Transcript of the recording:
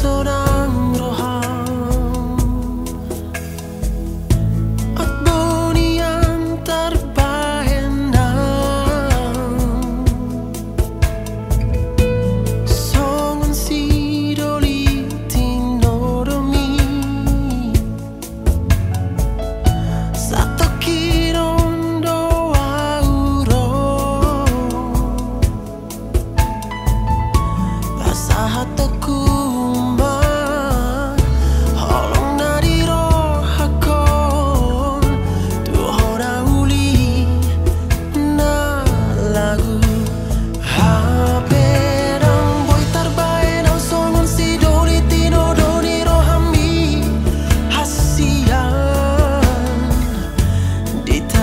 소라